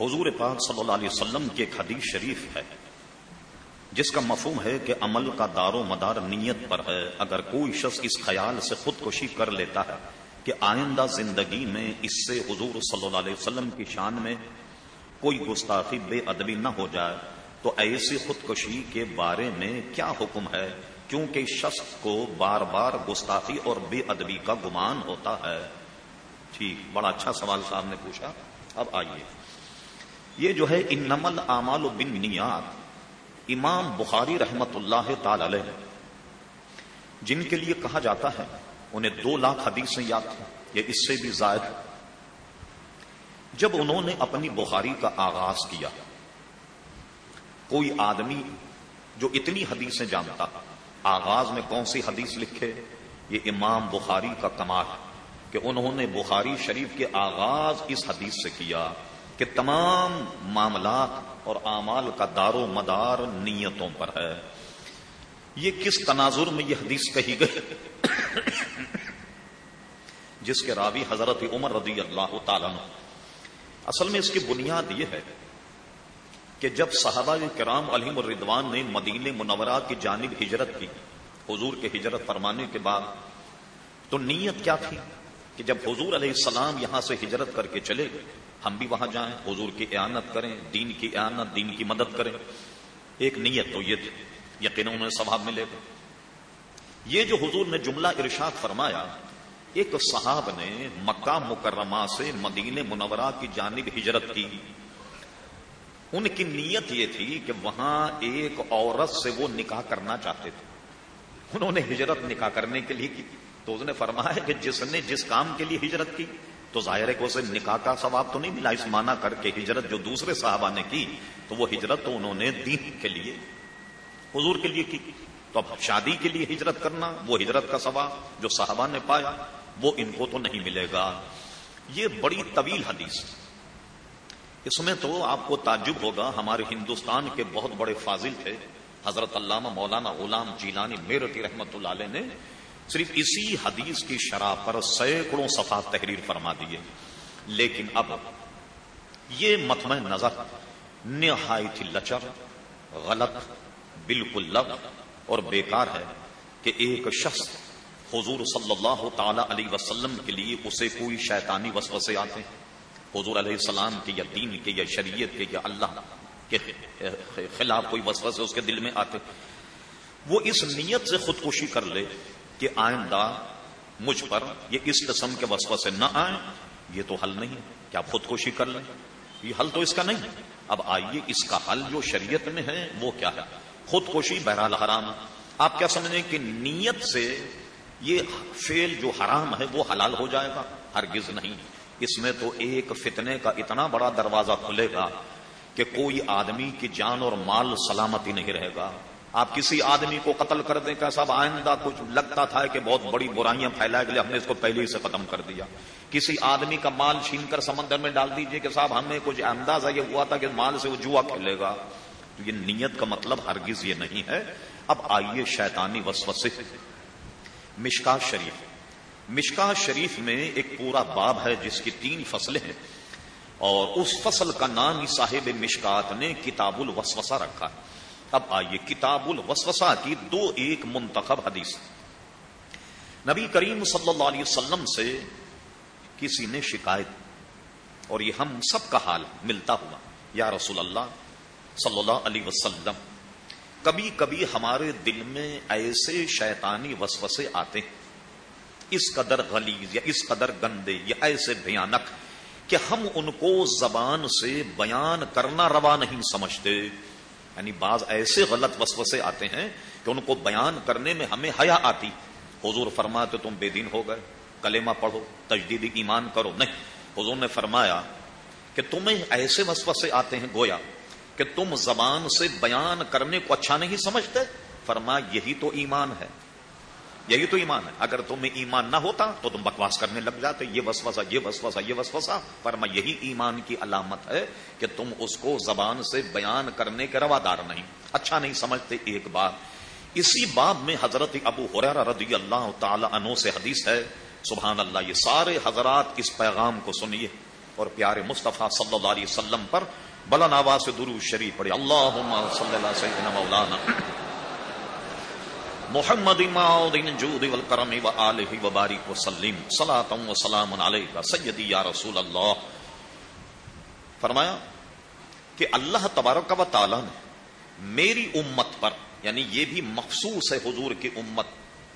حضور پاک صلی اللہ علیہ وسلم کی ایک حدیث شریف ہے، جس کا مفہوم ہے کہ عمل کا دار و مدار نیت پر ہے۔ اگر کوئی شخص اس خیال سے خودکشی کر لیتا ہے کہ آئندہ زندگی میں اس سے حضور صلی اللہ علیہ وسلم کی شان میں کوئی گستاخی بے ادبی نہ ہو جائے، تو ایسی خودکشی کے بارے میں کیا حکم ہے؟ کیونکہ شخص کو بار بار گستاخی اور بے ادبی کا گمان ہوتا ہے۔ ٹھیک، بڑا اچھا سوال صاحب نے پوچھا۔ اب آئیے۔ یہ جو ہے ان نمل اعمال و بن نیات امام بخاری رحمت اللہ تعالی علیہ جن کے لیے کہا جاتا ہے، انہیں دو لاکھ حدیثیں یاد تھیں یہ اس سے بھی زائد۔ جب انہوں نے اپنی بخاری کا آغاز کیا، کوئی آدمی جو اتنی حدیثیں جانتا، آغاز میں کون سی حدیث لکھے، یہ امام بخاری کا کمال کہ انہوں نے بخاری شریف کے آغاز اس حدیث سے کیا۔ کہ تمام معاملات اور اعمال کا دار و مدار نیتوں پر ہے۔ یہ کس تناظر میں یہ حدیث کہی گئی؟ جس کے راوی حضرت عمر رضی اللہ تعالیٰ اصل میں اس کی بنیاد یہ ہے کہ جب صحابہ کرام علیم الردوان نے مدین منورہ کی جانب ہجرت کی، حضور کے ہجرت فرمانے کے بعد، تو نیت کیا تھی کہ جب حضور علیہ السلام یہاں سے ہجرت کر کے چلے گئے ہم بھی وہاں جائیں، حضور کی اعانت کریں، دین کی اعانت، دین کی مدد کریں۔ ایک نیت تو یہ تھی یقینوں میں ثواب ملے گا یہ جو حضور نے جملہ ارشاد فرمایا، ایک صحاب نے مکہ مکرمہ سے مدین منورہ کی جانب ہجرت کی۔ ان کی نیت یہ تھی کہ وہاں ایک عورت سے وہ نکاح کرنا چاہتے تھے۔ انہوں نے ہجرت نکاح کرنے کے لیے کی۔ تو اس نے فرمایا کہ جس نے جس کام کے لیے ہجرت کی تو ظاہر ہے کہ اسے نکاح کا ثواب تو نہیں ملا، اس معنی کر کے ہجرت جو دوسرے صحابہ نے کی، تو وہ ہجرت تو انہوں نے دین کے لیے، حضور کے لیے کی۔ تو اب شادی کے لیے ہجرت کرنا، وہ ہجرت کا ثواب جو صحابہ نے پایا، وہ ان کو تو نہیں ملے گا۔ یہ بڑی طویل حدیث۔ اس میں تو آپ کو تعجب ہوگا، ہمارے ہندوستان کے بہت بڑے فاضل تھے، حضرت علامہ مولانا غلام جیلانی میرٹی رحمت اللہ علیہ نے صرف اسی حدیث کی شرح پر سینکڑوں صفحات تحریر فرما دیے۔ لیکن اب یہ متمع نظر نہایت لچر، غلط، بالکل لب اور بیکار ہے کہ ایک شخص حضور صلی اللہ تعالی علیہ وسلم کے لیے اسے کوئی شیطانی وسوسے آتے ہیں۔ حضور علیہ السلام کے یا دین کے یا شریعت کے یا اللہ کے خلاف کوئی وسوسے اس کے دل میں آتے وہ اس نیت سے خودکشی کر لے کہ آئندہ مجھ پر یہ اس قسم کے وسوسے نہ آئیں، یہ تو حل نہیں کہ آپ خودکشی کر لیں؟ یہ حل تو اس کا نہیں۔ اب آئیے اس کا حل جو شریعت میں ہے، وہ کیا ہے؟ خودکشی بہرحال حرام آپ کیا سمجھیں کہ نیت سے یہ فیل جو حرام ہے، وہ حلال ہو جائے گا؟ ہرگز نہیں۔ اس میں تو ایک فتنے کا اتنا بڑا دروازہ کھلے گا کہ کوئی آدمی کی جان اور مال سلامتی نہیں رہے گا۔ آپ کسی آدمی کو قتل کر دیں کہ صاحب آئندہ کچھ لگتا تھا کہ بہت بڑی برائیاں پھیلائے گئے، ہم نے اس کو پہلے ہی سے ختم کر دیا۔ کسی آدمی کا مال چھین کر سمندر میں ڈال دیجیے کہ صاحب ہمیں کچھ اندازہ یہ ہوا تھا کہ مال سے وہ جوا کھیلے گا۔ تو یہ نیت کا مطلب ہرگز یہ نہیں ہے۔ اب آئیے شیطانی وسوسے۔ مشکا شریف۔ مشکا شریف میں ایک پورا باب ہے جس کی تین فصلیں ہیں۔ اور اس فصل کا نام ہی صاحب مشکات نے کتاب الوسوسا رکھا۔ اب آئیے کتاب الوسوسا کی دو ایک منتخب حدیث۔ نبی کریم صلی اللہ علیہ وسلم سے کسی نے شکایت، اور یہ ہم سب کا حال ملتا ہوا۔ یا رسول اللہ صلی اللہ علیہ وسلم، کبھی کبھی ہمارے دل میں ایسے شیطانی وسوسے آتے ہیں۔ اس قدر غلیظ یا اس قدر گندے یا ایسے بھیانک کہ ہم ان کو زبان سے بیان کرنا روا نہیں سمجھتے۔ یعنی بعض ایسے غلط وسوسے آتے ہیں کہ ان کو بیان کرنے میں ہمیں حیا آتی۔ حضور فرما تو تم بے دین ہو گئے، کلمہ پڑھو، تجدید ایمان کرو۔ نہیں، حضور نے فرمایا کہ تمہیں ایسے وسوسے آتے ہیں گویا کہ تم زبان سے بیان کرنے کو اچھا نہیں سمجھتے۔ فرما یہی تو ایمان ہے۔ یہی تو ایمان ہے۔ اگر تمہیں ایمان نہ ہوتا تو تم بکواس کرنے لگ جاتے۔ یہ وسوسا یہ وسوسا یہ وسوسا فرما یہی ایمان کی علامت ہے کہ تم اس کو زبان سے بیان کرنے کے روادار نہیں۔ اچھا نہیں سمجھتے ایک بات۔ اسی باب میں حضرت ابو حرا رضی اللہ تعالی عنہ سے حدیث ہے۔ سبحان اللہ، یہ سارے حضرات اس پیغام کو سنیے۔ اور پیارے مصطفیٰ صلی اللہ علیہ وسلم پر بلن آواز سے درو شریف پڑے اللہ صلی اللہ سیدنا مولانا۔ محمد جود والکرم و آلہ و بارک و سلیم صلاة و سلام علیکہ. سیدی یا رسول اللہ. فرمایا کہ اللہ تبارک و تعالی نے میری امت پر یعنی یہ بھی مخصوص ہے حضور کی امت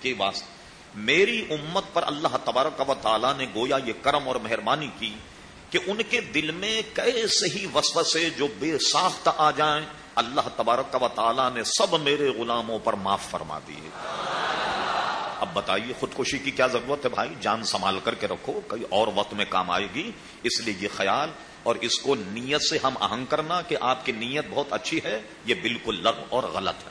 کے واسطے میری امت پر اللہ تبارک و تعالی نے گویا یہ کرم اور مہربانی کی کہ ان کے دل میں کیسے ہی وسوسے جو بے ساخت آ جائیں اللہ تبارک و تعالی نے سب میرے غلاموں پر معاف فرما دیے۔ اب بتائیے خودکشی کی کیا ضرورت ہے بھائی؟ جان سنبھال کر کے رکھو کئی اور وقت میں کام آئے گی، اس لیے یہ خیال، اور اس کو نیت سے ہم آہنگ کرنا کہ آپ کی نیت بہت اچھی ہے، یہ بالکل لغ اور غلط ہے۔